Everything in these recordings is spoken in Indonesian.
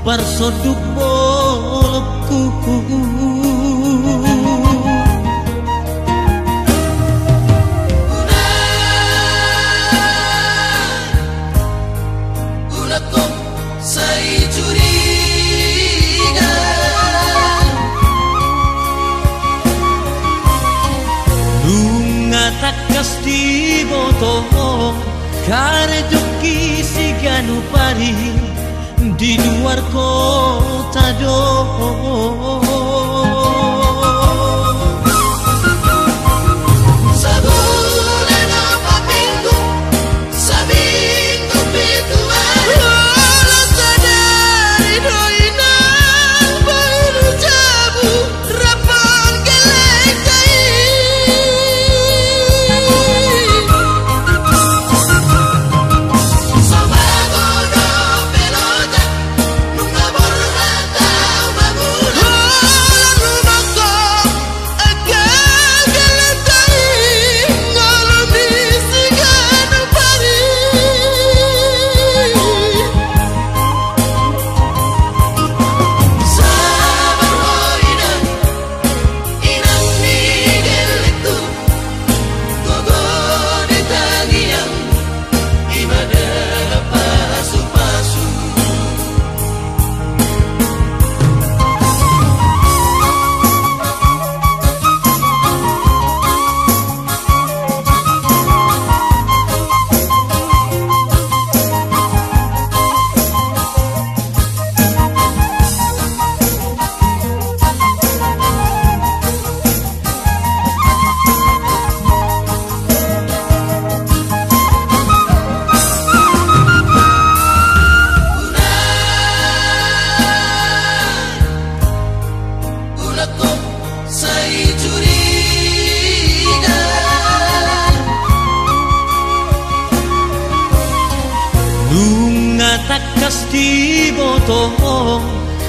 Parsoduk bolku takas di boto Kare joki si ganu pari Di luar kota doh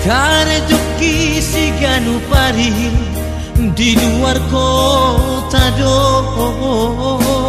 Kare joki si ganu pari Di luar kota doh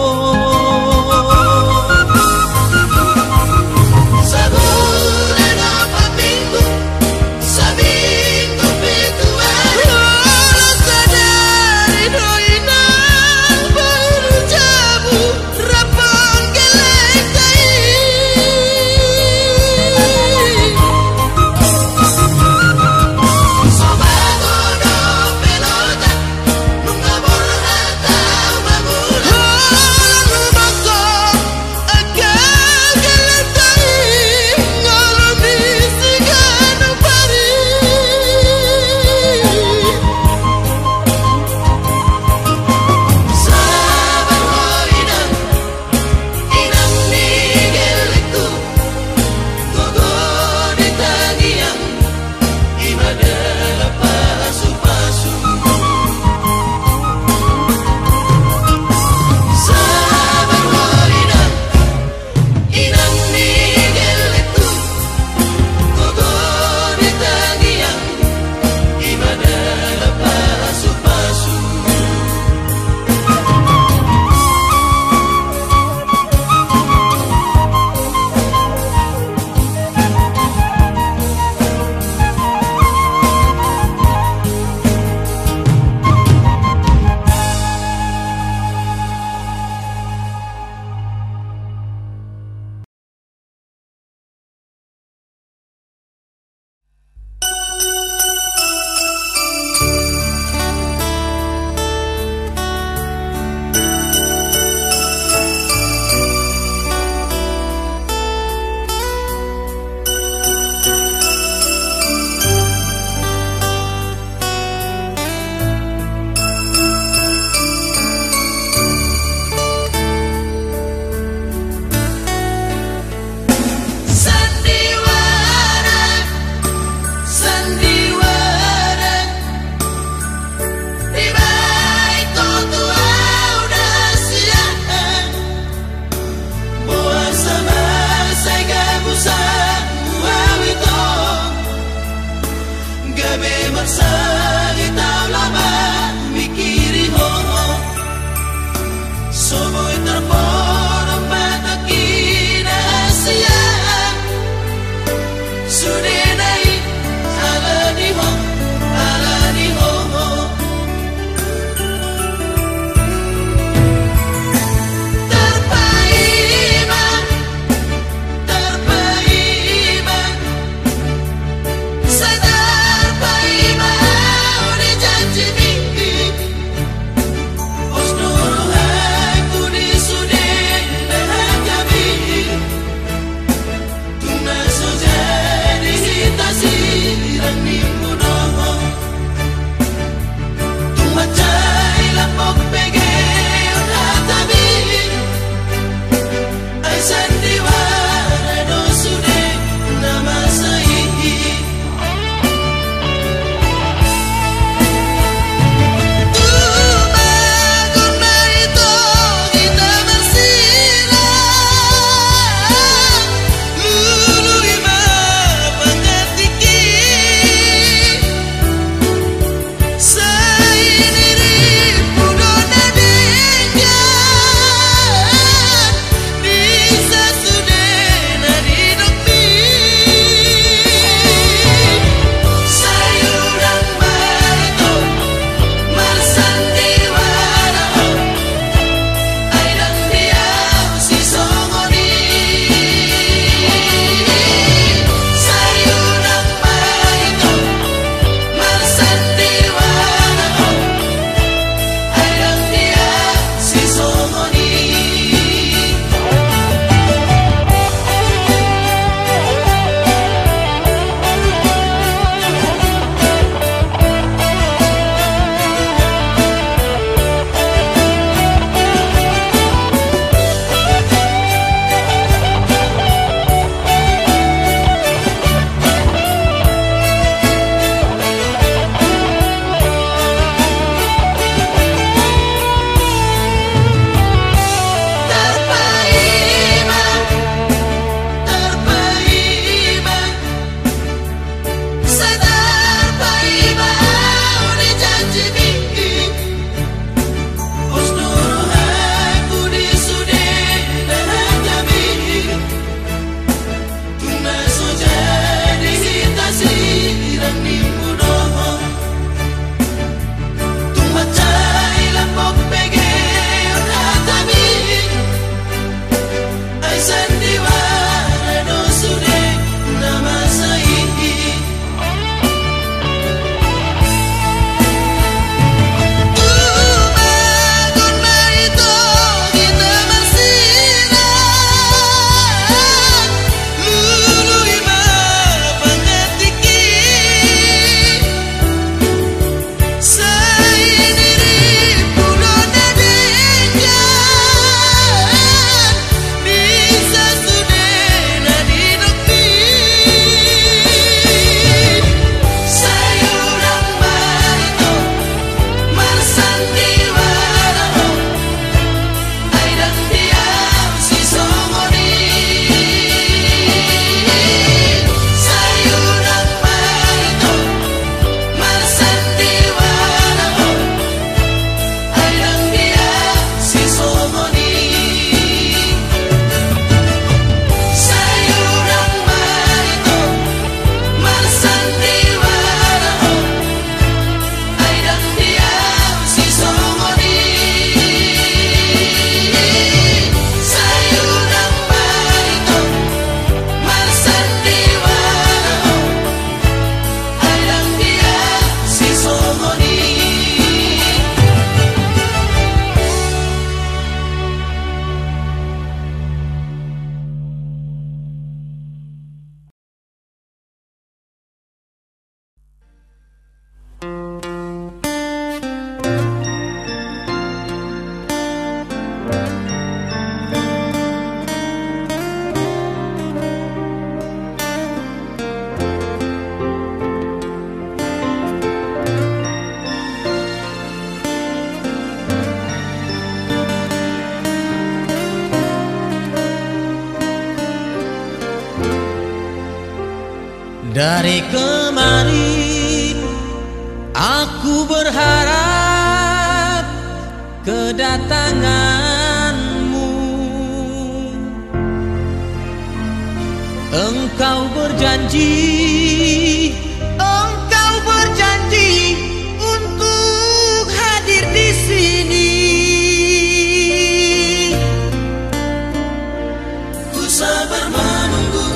sabar menunggu.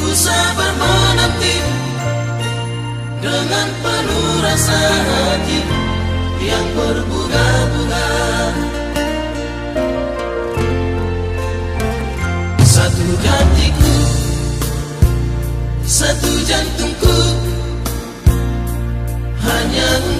Ku sabar menanti. Dengan penuh rasa hati Yang berbunga-bunga Satu hatiku Satu jantungku. Hanya untuk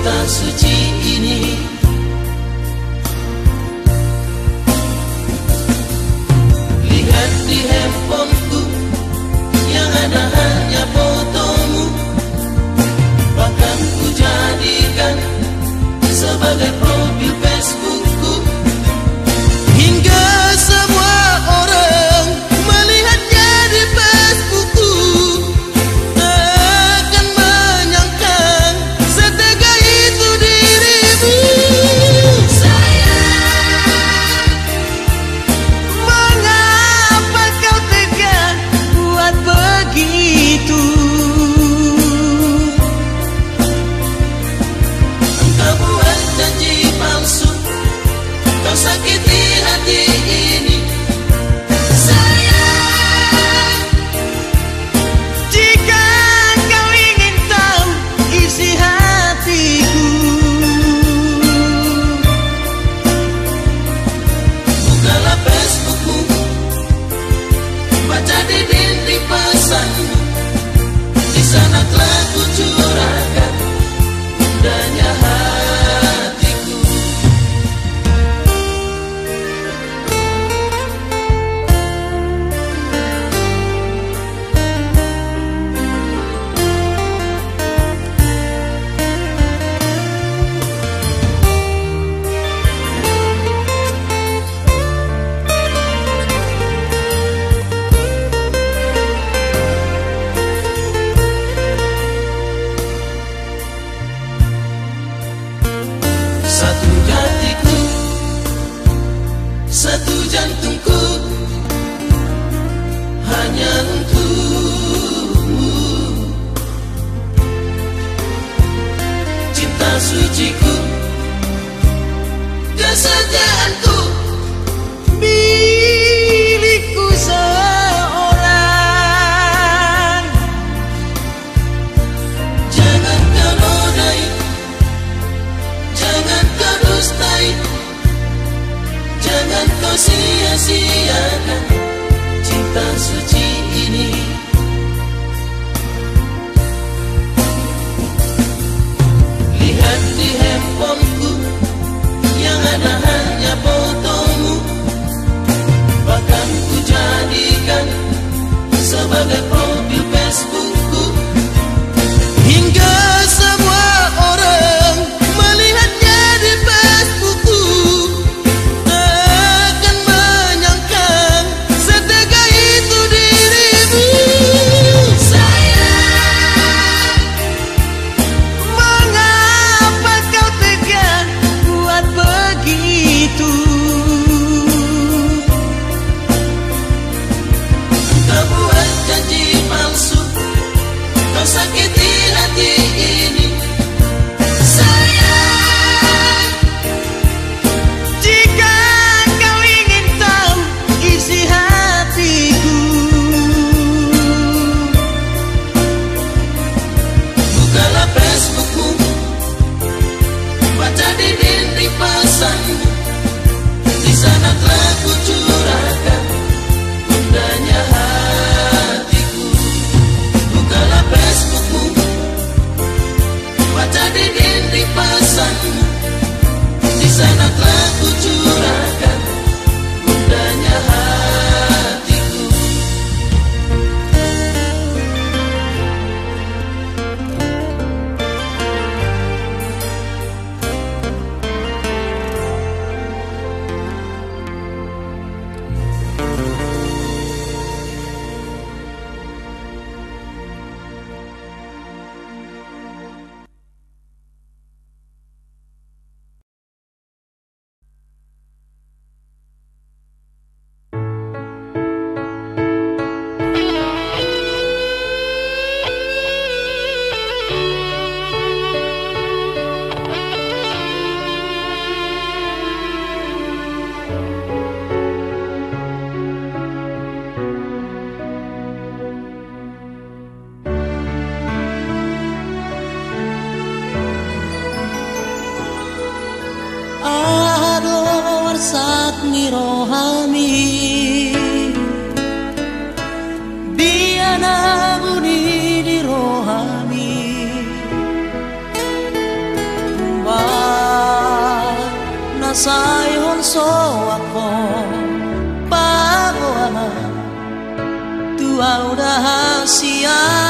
Tasuci suci ini. Lihat di handphoneku Yang ada hanya ngirohami Biana buni dirohami Ba nasay honso ako Bago tua udah siang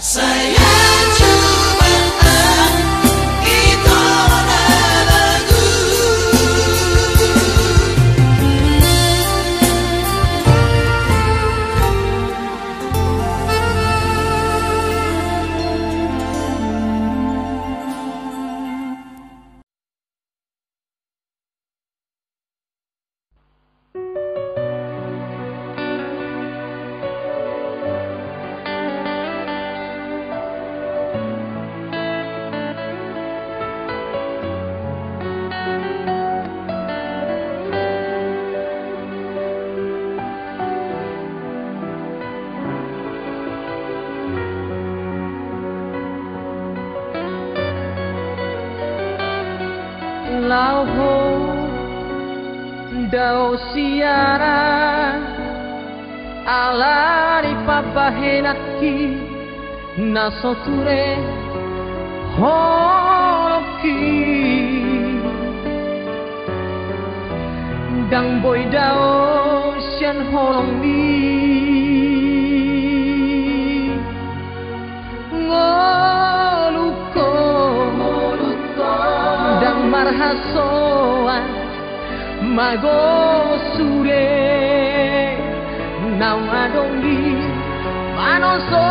Say nasoture horoki dang boy dao sian horong ni ngoluko dang marhasoa mago sure nau adongi manoso